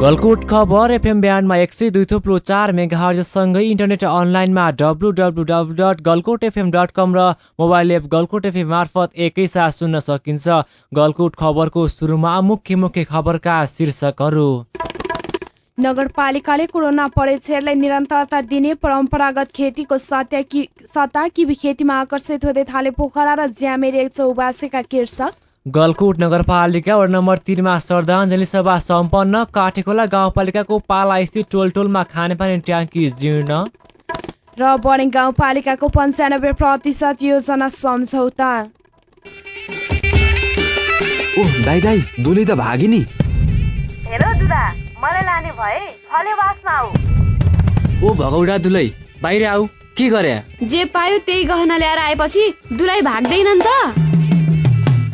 गलकुट खबर एफएम ब्यान्डमा एक सय दुई थुप्रो चार मेगाहरसँगै इन्टरनेट अनलाइनमा W W W dot Galkot FM dot com र मोबाइल एप गलकोट एफएम मार्फत एकैसाथ सुन्न सकिन्छ। गलकुट खबरको सुरुमा मुख्य मुख्य खबरका शीर्षकहरू। नगरपालिकाले कोरोना परीक्षणलाई निरन्तरता दिने परम्परागत खेतीको सत्ता किबी खेतीमा आकर्षित हुँदै थाले पोखरा र ज्यामेरी एक चौबासीका कृषक गलकुट नगरपालिका वडा नम्बर तिनमा श्रद्धाञ्जली सभा सम्पन्न काठेखोला गाउँपालिकाको पाला स्थित टोल टोलमा खानेपानी ट्याङ्की जीर्ण। र बढी गाउँपालिकाको पन्चानब्बे प्रतिशत योजना सम्झौता। ओह दाइ दाइ दुली त भागी नि हेर दुदा मलाई लाने भए फलेवासमा आऊ। ओ भगौडा दुलै बाहिर आऊ के गरे? जे पायो त्यही गहना ल्याएर आएपछि दुलाई भाग्दैनन् त।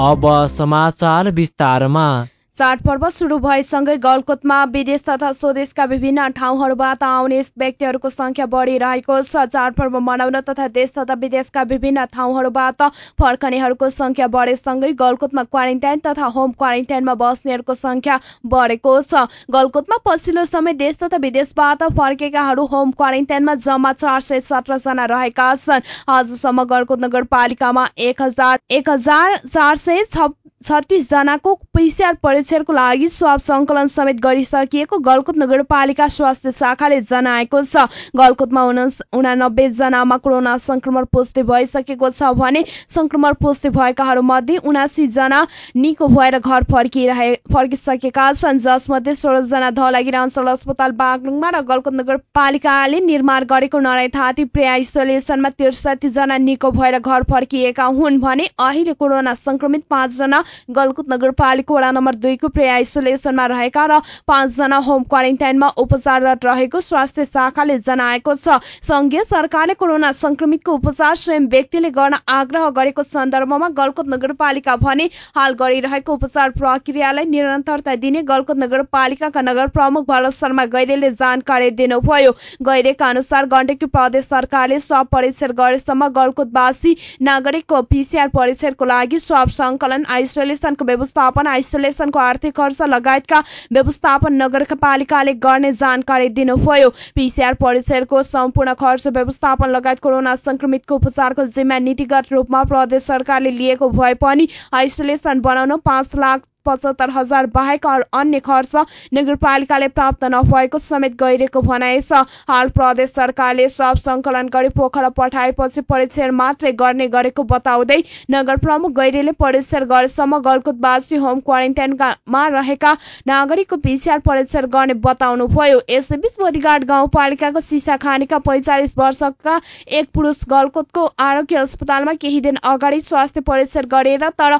अब समाचार विस्तारमा। चाडपर्व सुरु भएसँगै गलकोटमा विदेश तथा स्वदेशका विभिन्न ठाउँहरूबाट आउने व्यक्तिहरूको संख्या बढिरहेको छ। चाडपर्व मनाउन तथा देश तथा विदेशका विभिन्न ठाउँहरूबाट फर्कनेहरूको संख्या बढेसँगै गलकोटमा क्वारेन्टाइन तथा होम क्वारेन्टाइनमा बस्नेहरूको संख्या बढेको छ। गलकोटमा पछिल्लो समय देश तथा विदेशबाट फर्केकाहरू होम क्वारेन्टाइनमा जम्मा चार सय सत्रजना रहेका छन्। आजसम्म गलकोट नगरपालिकामा एक हजार एक हजार चार सय छत्तिस जनाको पिसिआर परीक्षणको लागि स्वाब संकलन समेत गरिसकिएको गलकुट नगरपालिका स्वास्थ्य शाखाले जनाएको छ। गलकुटमा उनानब्बे जनामा कोरोना संक्रमण पुष्टि भइसकेको छ भने संक्रमण पुष्टि भएकाहरू मध्ये उनासी जना निको भएर घर फर्किरहे फर्किसकेका छन्। जसमध्ये सोह्र जना अञ्चल अस्पताल बागलुङमा र गलकुट नगरपालिकाले निर्माण गरेको नराई प्रे आइसोलेसनमा त्रिसठी जना निको भएर घर फर्किएका हुन् भने अहिले कोरोना संक्रमित पाँचजना गलकुट नगरपालिका वडा नम्बर दुईको प्रे आइसोलेसनमा रहेका र पाँचजना होम क्वारेन्टाइनमा उपचाररत रहेको स्वास्थ्य शाखाले जनाएको छ। संघीय सरकारले कोरोना संक्रमितको उपचार स्वयं व्यक्तिले गर्न आग्रह गरेको सन्दर्भमा गलकुट नगरपालिका भने हाल गरिरहेको उपचार प्रक्रियालाई निरन्तरता दिने गलकुट नगरपालिकाका नगर प्रमुख भरत शर्मा गैरेले जानकारी दिनुभयो। गैरेका अनुसार गण्डकी प्रदेश सरकारले स्वाब परीक्षण गरेसम्म गलकुटवासी नागरिकको पिसिआर परीक्षणको लागि स्वाब संकलन आइसोलेसनको व्यवस्थापन आइसोलेसनको आर्थिक खर्च लगायतका व्यवस्थापन नगरपालिकाले गर्ने जानकारी दिनुभयो। पिसिआर परीक्षणको सम्पूर्ण खर्च व्यवस्थापन लगायत कोरोना संक्रमितको उपचारको जिम्मा नीतिगत रूपमा प्रदेश सरकारले लिएको भए पनि आइसोलेसन बनाउन पाँच लाख पचहत्तर हजार बाहेक अन्य खर्च नगरपालिकाले प्राप्त नभएको समेत गइरहेको भनाइ छ। हाल प्रदेश सरकारले सब संकलन गरी पोखरा पठाएपछि परीक्षण मात्रै गर्ने गरेको बताउँदै नगर प्रमुख गैरेले परीक्षण गरेसम्म गलकुटवासी होम क्वारेन्टाइनमा रहेका नागरिकको पिसिआर परीक्षण गर्ने बताउनुभयो। यसैबीच बोधीघाट गाउँपालिकाको सिसा खानेका पैंचालिस वर्षका एक पुरुष गलकोटको आरोग्य अस्पतालमा केही दिन अगाडि स्वास्थ्य परीक्षण गरेर तर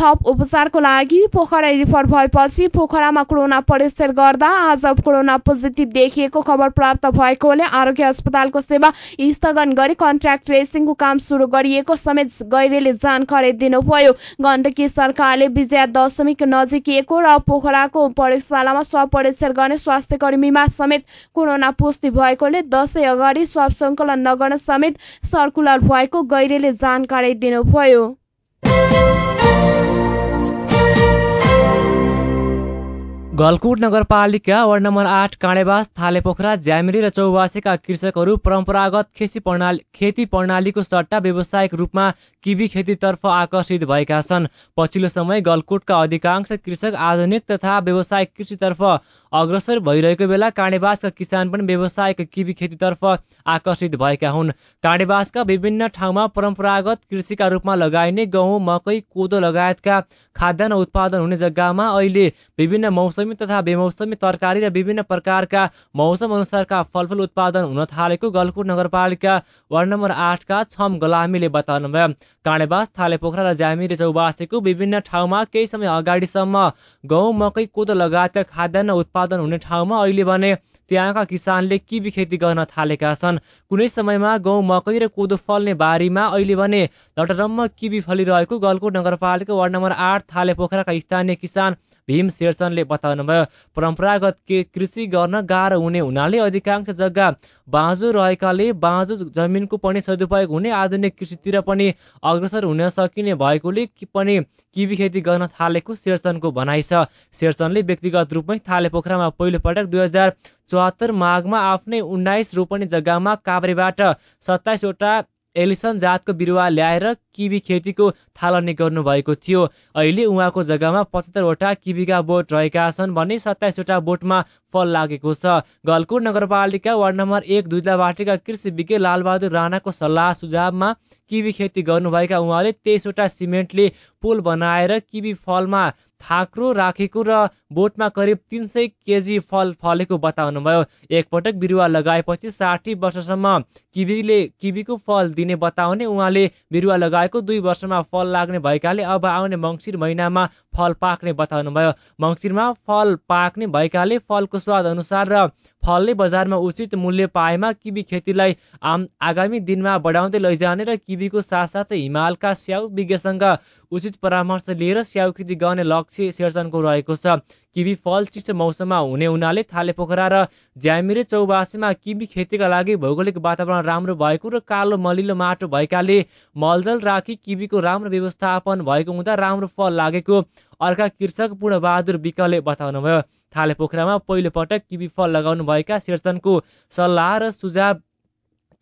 थप उपचारको लागि पोखरा रिफर भएपछि पोखरामा कोरोना परीक्षण गर्दा आज कोरोना पोजिटिभ देखिएको खबर प्राप्त भएकोले आरोग्य अस्पतालको सेवा स्थगन गरी कन्ट्राक्ट ट्रेसिङको काम सुरु गरिएको समेत गैरेले जानकारी दिनुभयो। गण्डकी सरकारले विजया दशमीको नजिकिएको र पोखराको प्रयोगशालामा स्व परीक्षण गर्ने स्वास्थ्य कर्मीमा समेत कोरोना पुष्टि भएकोले दसैँ अगाडि स्वाब सङ्कलन नगर्न समेत सर्कुलर भएको गैरेले जानकारी दिनुभयो। गलकुट नगरपालिका वार्ड नम्बर आठ काँडेबास थाले पोखरा ज्यामिरी र चौवासीका कृषकहरू परम्परागत खेती प्रणाली खेती प्रणालीको सट्टा व्यावसायिक रूपमा किबी खेतीतर्फ आकर्षित भएका छन्। पछिल्लो समय गलकुटका अधिकांश कृषक आधुनिक तथा व्यावसायिक कृषितर्फ अग्रसर भइरहेको बेला काँडेबासका किसान पनि व्यावसायिक किबी खेतीतर्फ आकर्षित भएका हुन्। काँडेबासका विभिन्न ठाउँमा परम्परागत कृषिका रूपमा लगाइने गहुँ मकै कोदो लगायतका खाद्यान्न उत्पादन हुने जग्गामा अहिले विभिन्न मौसमी तथा बेमौसमी तरकारी र विभिन्न प्रकारका मौसम अनुसारका फलफुल उत्पादन हुन थालेको गलकुट नगरपालिका वार्ड नम्बर आठका छम गलामीले बताउनुभयो। काँडेबास थाले पोखरा र ज्यामिरे चौबासीको विभिन्न ठाउँमा केही समय अगाडिसम्म गहुँ मकै कोदो लगायतका खाद्यान्न उत्पादन हुने ठाउँमा अहिले भने त्यहाँका किसानले किबी खेती गर्न थालेका छन्। कुनै समयमा गहुँ मकै र कोदो फल्ने बारीमा अहिले भने लटरम्म किबी फलिरहेको गलकुट नगरपालिका वार्ड नम्बर आठ थाले पोखराका स्थानीय किसान भीम शेरचनले बताउनुभयो परम्परागत के कृषि गर्न गाह्रो हुने हुनाले अधिकांश जग्गा बाँझो रहेकाले बाँझो जमिनको पनि सदुपयोग हुने आधुनिक कृषितिर पनि अग्रसर हुन सकिने भएकोले पनि किबी खेती गर्न थालेको शेरचनको भनाइ छ। शेरचनले व्यक्तिगत रूपमै थाले पोखरामा पहिलोपटक दुई हजार चौहत्तर माघमा आफ्नै उन्नाइस रोपनी जग्गामा काभ्रेबाट सत्ताइसवटा एलिसन जातको बिरुवा ल्याएर किबी खेतीको थालनी गर्नुभएको थियो। अहिले उहाँको जग्गामा पचहत्तरवटा किबीका बोट रहेका छन् भने सत्ताइसवटा बोटमा फल लागेको छ। गलकुट नगरपालिका वार्ड नम्बर एक दुईलाबाटीका कृषि विज्ञ लालबहादुर राणाको सल्लाह सुझावमा किबी खेती गर्नुभएका उहाँले तेइसवटा सिमेन्टले पुल बनाएर किबी फलमा थाक्रो राखेको र बोटमा करिब तिन सय केजी फल फलेको बताउनुभयो। एकपटक बिरुवा लगाएपछि साठी वर्षसम्म किबीले किबीको फल दिने बताउने उहाँले बिरुवा लगाएको दुई वर्षमा फल लाग्ने भएकाले अब आउने मङ्सिर महिनामा फल पाक्ने बताउनुभयो। मङ्सिरमा फल पाक्ने भएकाले फलको स्वाद अनुसार र फलले बजारमा उचित मूल्य पाएमा किबी खेतीलाई आम आगामी दिनमा बढाउँदै लैजाने र किबीको साथसाथै हिमालका स्याउ विज्ञसँग उचित परामर्श लिएर स्याउ खेती गर्ने लक्ष्य सिर्जनको रहेको छ। किबी फल चिसो मौसममा हुने हुनाले थाले पोखरा र ज्यामिरे चौबासीमा किबी खेतीका लागि भौगोलिक वातावरण राम्रो भएको र कालो मलिलो माटो भएकाले मलजल राखी किबीको राम्रो व्यवस्थापन भएको हुँदा राम्रो फल लागेको अर्का कृषक पूर्णबहादुर विकले बताउनुभयो। थाले पोखरामा पहिलो पटक किबी फल लगाउनु भएका सिर्जनको सल्लाह र सुझाव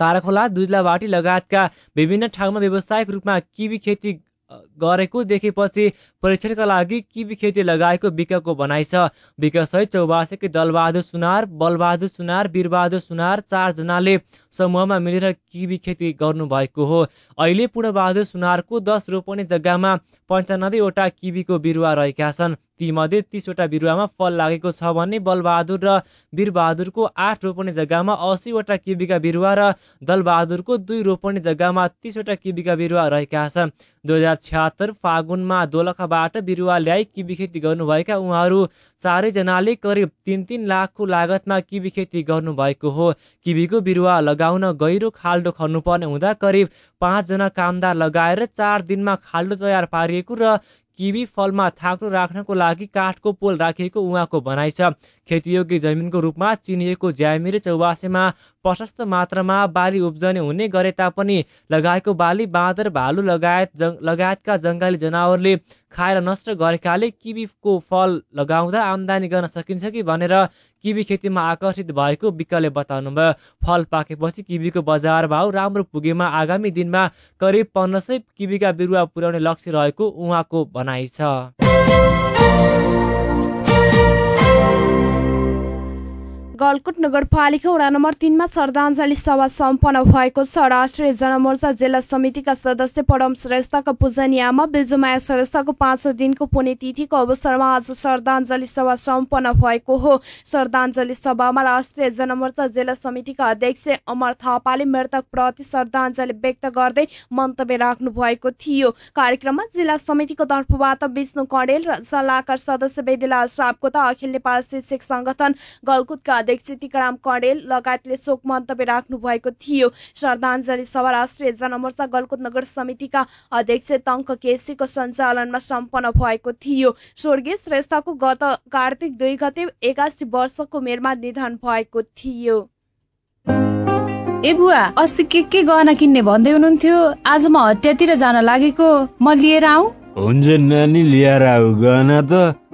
ताराखोला दुधलाबाटी लगायतका विभिन्न ठाउँमा व्यावसायिक रूपमा किबी खेती गरेको देखेपछि परीक्षणका लागि किबी खेती लगाएको विकको भनाइ छ विकसहित चौबासीकै दलबहादुर सुनार बलबहादुर सुनार वीरबहादुर सुनार चारजनाले समूहमा मिलेर किबी खेती गर्नुभएको हो। अहिले पूर्णबहादुर सुनारको दस रोपने जग्गामा पन्चानब्बेवटा किबीको बिरुवा रहेका छन्। तीमध्ये तिसवटा बिरुवामा फल लागेको छ भने बलबहादुर र वीरबहादुरको आठ रोपने जग्गामा असीवटा किबीका बिरुवा र दलबहादुरको दुई रोपने जग्गामा तिसवटा किबीका बिरुवा रहेका छन्। दुई हजार फागुनमा दोलखाबाट बिरुवा ल्याई किबी खेती गर्नुभएका उहाँहरू चारैजनाले करिब तिन तिन लाखको लागतमा किबी खेती गर्नुभएको हो। किबीको बिरुवा लगाउन गहिरो खाल्डो खन्नुपर्ने हुँदा करिब पाँचजना कामदार लगाएर चार दिनमा खाल्डो तयार पारिएको र किवी फलमा थाक्रो राख्नको लागि काठको पोल राखिएको उहाँको भनाइ छ। खेतीयोग्य जमिनको रूपमा चिनिएको ज्यामिरे चौबासीमा प्रशस्त मात्रामा बाली उब्जने हुने गरे तापनि लगाएको बाली बाँदर भालु लगायत जङ लगायतका जङ्गली जनावरले खाएर नष्ट गरेकाले किवीको फल लगाउँदा आम्दानी गर्न सकिन्छ कि भनेर किवी खेतीमा आकर्षित भएको विकले बताउनुभयो। फल पाकेपछि किवीको बजार भाउ राम्रो पुगेमा आगामी दिनमा करिब पन्ध्र सय किवीका बिरुवा पुर्याउने लक्ष्य रहेको उहाँको भनाइ छ। गलकुट नगरपालिका वडा नम्बर तिनमा श्रद्धाञ्जली सभा सम्पन्न भएको छ। राष्ट्रिय जनमोर्चा जिल्ला समितिका सदस्य परम श्रेष्ठको पूजनीयमा बिजुमाया श्रेष्ठको पाँच दिनको पुण्यतिथिको अवसरमा आज श्रद्धाञ्जली सभा सम्पन्न भएको हो। श्रद्धाञ्जली सभामा राष्ट्रिय जनमोर्चा जिल्ला समितिका अध्यक्ष अमर थापाले मृतक प्रति श्रद्धाञ्जली व्यक्त गर्दै मन्तव्य राख्नु भएको थियो। कार्यक्रममा जिल्ला समितिको तर्फबाट विष्णु कडेल र सल्लाहकार सदस्य वेदिलाल सापकोटा अखिल नेपाल शिक्षक संगठन गलकुटका अध्यक्ष टिकाराम कडेल लगायतले शोक मन्तव्य राख्नु भएको थियो श्रद्धाञ्जली सभा राष्ट्रिय जनमोर्चा गलकुट नगर समितिका अध्यक्ष टङ्क केसीको सञ्चालनमा सम्पन्न भएको थियो। स्वर्गीय श्रेष्ठको गत कार्तिक दुई गते एकासी वर्षको उमेरमा निधन भएको थियो। ए बुवा अस्ति के के गहना किन्ने भन्दै हुनुहुन्थ्यो? आज म हटियातिर जान लागेको। म लिएर आऊ हुन्छ नानी लिएर आऊ। गहना त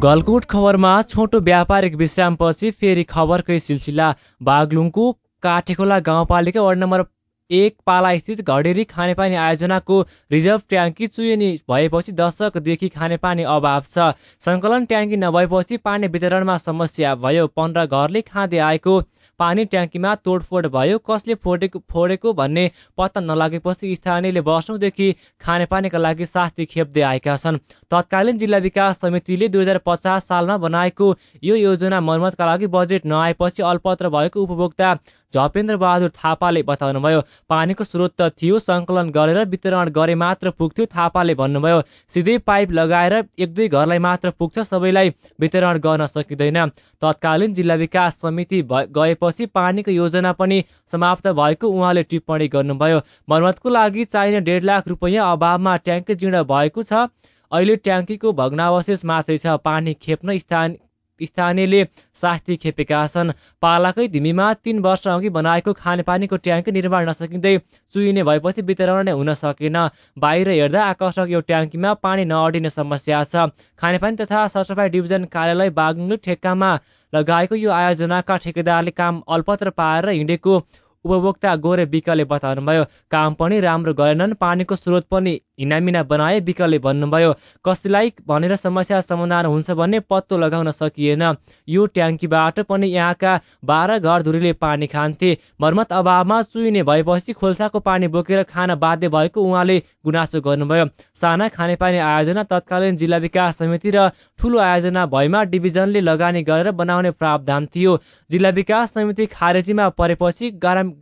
गलकुट खबरमा छोटो व्यापारिक विश्रामपछि फेरि खबरकै सिलसिला बागलुङको काठेखोला गाउँपालिका वार्ड नम्बर एक पाला स्थित घडेरी खानेपानी आयोजनाको रिजर्भ ट्याङ्की चुइनी भएपछि दशकदेखि खानेपानी अभाव छ। सङ्कलन ट्याङ्की नभएपछि पानी वितरणमा समस्या भयो। पन्ध्र घरले खाँदै आएको पानी ट्याङ्कीमा तोडफोड भयो। कसले फोडेको फोडेको भन्ने पत्ता नलागेपछि स्थानीयले वर्षौँदेखि खानेपानीका लागि शास्ति खेप्दै आएका छन्। तत्कालीन जिल्ला विकास समितिले दुई हजार पचास सालमा बनाएको यो योजना मर्मतका लागि बजेट नआएपछि अल्पत्र भएको उपभोक्ता झपेन्द्र बहादुर थापाले बताउनुभयो पानीको स्रोत त थियो सङ्कलन गरेर वितरण गरे मात्र पुग्थ्यो थापाले भन्नुभयो सिधै पाइप लगाएर एक दुई घरलाई मात्र पुग्छ सबैलाई वितरण गर्न सकिँदैन। तत्कालीन जिल्ला विकास समिति गएपछि पानीको योजना पनि समाप्त भएको उहाँले टिप्पणी गर्नुभयो। मर्मतको लागि चाहिने डेढ लाख रुपियाँ अभावमा ट्याङ्की जीर्ण भएको छ। अहिले ट्याङ्कीको भग्नावशेष मात्रै छ। पानी खेप्न स्थान स्थानीयले सास्ती खेपेका छन्। पालाकै धिमीमा तीन वर्ष अघि बनाएको खानेपानीको ट्याङ्की निर्माण नसकिँदै चुइने भएपछि वितरण नै हुन सकेन। बाहिर हेर्दा आकर्षक यो ट्याङ्कीमा पानी नअडिने समस्या छ। खानेपानी तथा सरसफाइ डिभिजन कार्यालय बागलुङ ठेक्कामा लगाएको यो आयोजनाका ठेकेदारले काम अल्पत्र पाएर हिँडेको उपभोक्ता गोरे विकले बताउनुभयो काम पनि राम्रो गरेनन् पानीको स्रोत पनि हिनामिना बनाए विकलले भन्नुभयो। कसैलाई भनेर समस्या समाधान हुन्छ भन्ने पत्तो लगाउन सकिएन। यो ट्याङ्कीबाट पनि यहाँका बाह्र घरधुरीले पानी खान्थे। मर्मत अभावमा चुइने भएपछि खोल्साको पानी बोकेर खान बाध्य भएको उहाँले गुनासो गर्नुभयो। साना खानेपानी आयोजना तत्कालीन जिल्ला विकास समिति र ठुलो आयोजना भएमा डिभिजनले लगानी गरेर बनाउने प्रावधान थियो। जिल्ला विकास समिति खारेजीमा परेपछि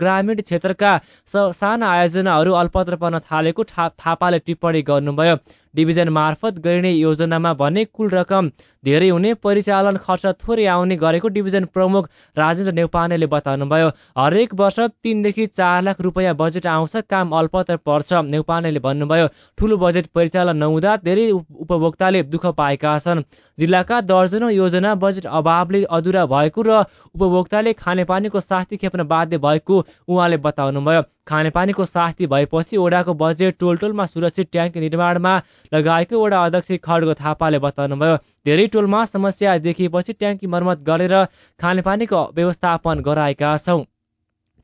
ग्रामीण क्षेत्रका साना आयोजनाहरू अल्पत्र पर्न थालेको थापाले टिप्पणी गर्नुभयो। डिभिजन मार्फत गरिने योजनामा भने कुल रकम धेरै हुने परिचालन खर्च थोरै आउने गरेको डिभिजन प्रमुख राजेन्द्र नेउपानेले बताउनुभयो। हरेक वर्ष तिनदेखि चार लाख रुपियाँ बजेट आउँछ काम अल्पत्र पर्छ नेउपानेले भन्नुभयो। ठुलो बजेट परिचालन नहुँदा धेरै उपभोक्ताले दुःख पाएका छन्। जिल्लाका दर्जनौँ योजना बजेट अभावले अधुरा भएको र उपभोक्ताले खानेपानीको साथी खेप्न बाध्य भएको उहाँले बताउनुभयो। खानेपानीको साथी भएपछि ओडाको बजेट टोल टोलमा सुरक्षित ट्याङ्क निर्माणमा लगाएको वडा अध्यक्ष खड्ग थापाले बताउनुभयो। धेरै टोलमा समस्या देखिएपछि ट्याङ्की मर्मत गरेर खानेपानीको व्यवस्थापन गराएका छौँ।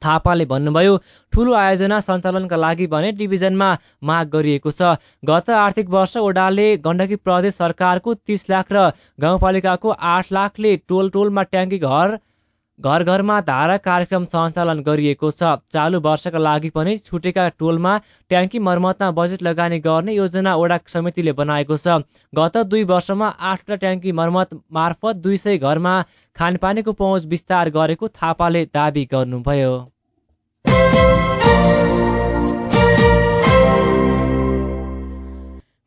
थापाले भन्नुभयो ठुलो आयोजना सञ्चालनका लागि भने डिभिजनमा माग गरिएको छ। गत आर्थिक वर्ष ओडाले गण्डकी प्रदेश सरकारको तिस लाख र गाउँपालिकाको आठ लाखले टोल टोलमा ट्याङ्की घर घर घरमा धारा कार्यक्रम सञ्चालन गरिएको छ। चालु वर्षका लागि पनि छुटेका टोलमा ट्याङ्की मर्मतमा बजेट लगानी गर्ने योजना वडा समितिले बनाएको छ। गत दुई वर्षमा आठवटा ट्याङ्की मर्मत मार्फत दुई सय घरमा खानेपानीको पहुँच विस्तार गरेको थापाले दावी गर्नुभयो।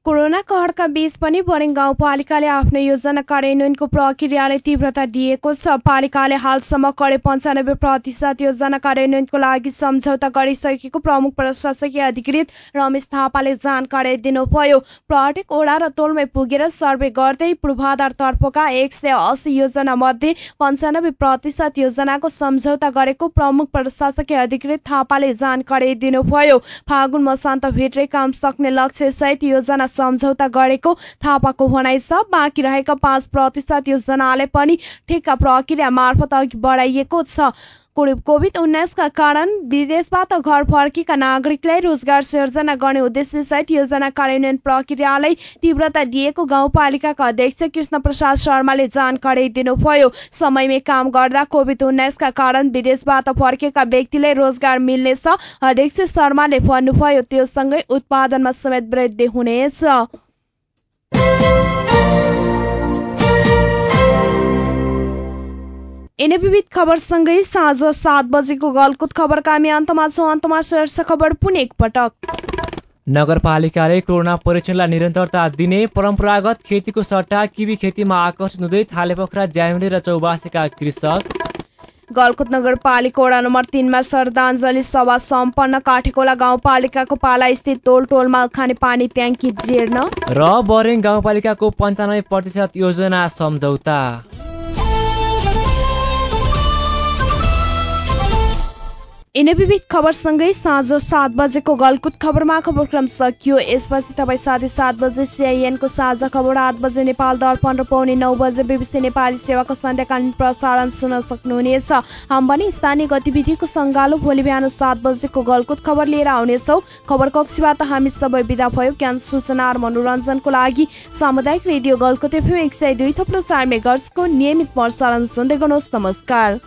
कोरोना कहरका बीच पनि बरिङ गाउँपालिकाले आफ्नो योजना कार्यान्वयनको प्रक्रियालाई तीव्रता दिएको छ। पालिकाले हालसम्म कडे पन्चानब्बे प्रतिशत योजना कार्यान्वयनको लागि सम्झौता गरिसकेको प्रमुख प्रशासकीय अधिकृत रमेश थापाले जानकारी दिनुभयो। प्रत्येक ओडा र तोलमै पुगेर सर्वे गर्दै पूर्वाधार तर्फका एक सय अस्सी योजना मध्ये पन्चानब्बे प्रतिशत योजनाको सम्झौता गरेको प्रमुख प्रशासकीय अधिकृत थापाले जानकारी दिनुभयो। फागुन भित्रै काम सक्ने लक्ष्य सहित योजना सम्झौता गरेको थापाको भनाइ छ। बाँकी रहेका पाँच प्रतिशत योजनाले पनि ठेक्का प्रक्रिया मार्फत अघि बढाइएको छ। कोभिड उन्नाइसका कारण विदेशबाट घर फर्केका नागरिकलाई रोजगार सिर्जना गर्ने उद्देश्यसहित योजना कार्यान्वयन प्रक्रियालाई तीव्रता दिएको गाउँपालिकाका अध्यक्ष कृष्ण प्रसाद शर्माले जानकारी दिनुभयो। समयमै काम गर्दा कोभिड उन्नाइसका कारण विदेशबाट फर्केका व्यक्तिलाई रोजगार मिल्नेछ अध्यक्ष शर्माले भन्नुभयो त्योसँगै उत्पादनमा समेत वृद्धि हुनेछ। यिनै विविध खबरसँगै साँझ सात बजेको गलकुत खबरका हामी अन्तमा छौँ। अन्तमा शीर्ष खबर पुनः एकपटक नगरपालिकाले कोरोना परीक्षणलाई निरन्तरता दिने परम्परागत खेतीको सट्टा किबी खेतीमा आकर्षित हुँदै थाले पोखरा ज्यामिनी र चौबासीका कृषक। गलकुट नगरपालिका वडा नम्बर तिनमा श्रद्धाञ्जली सभा सम्पन्न। काठेकोला गाउँपालिकाको पाला स्थित टोल टोलमा खाने पानी ट्याङ्की जीर्ण। र बरेङ गाउँपालिकाको पन्चानब्बे प्रतिशत योजना सम्झौता। यिनै विविध खबरसँगै साँझ सात बजेको गलकुट खबरमा खबरक्रम सकियो। यसपछि तपाईँ साढे सात बजे सिआइएनको साझा खबर आठ बजे नेपाल दर्पण र पाउने नौ बजे बिबिसी नेपाली सेवाको सन्ध्याकालीन प्रसारण सुन्न सक्नुहुनेछ। हामी पनि स्थानीय गतिविधिको सङ्गालो भोलि बिहान सात बजेको गलकुट खबर लिएर आउनेछौँ। खबर कक्षीबाट हामी सबै विदा भयो। ज्ञान सूचना र मनोरञ्जनको लागि सामुदायिक रेडियो गलकुट एफएम एक सय दुई थप्लो चार मेगर्सको नियमित प्रसारण सुन्दै गर्नुहोस्। नमस्कार।